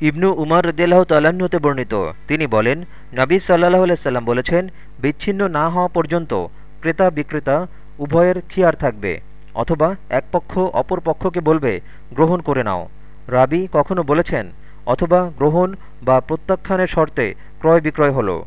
ইবনু উমার রদিয়াল্লাহ তাল্লাহ্ন বর্ণিত। তিনি বলেন, নাবী সাল্লাহ সাল্লাম বলেছেন, বিচ্ছিন্ন না হওয়া পর্যন্ত ক্রেতা বিক্রেতা উভয়ের খিয়ার থাকবে, অথবা এক পক্ষ অপর পক্ষকে বলবে, গ্রহণ করে নাও। রাবি কখনো বলেছেন, অথবা গ্রহণ বা প্রত্যাখ্যানের শর্তে ক্রয় বিক্রয় হলো।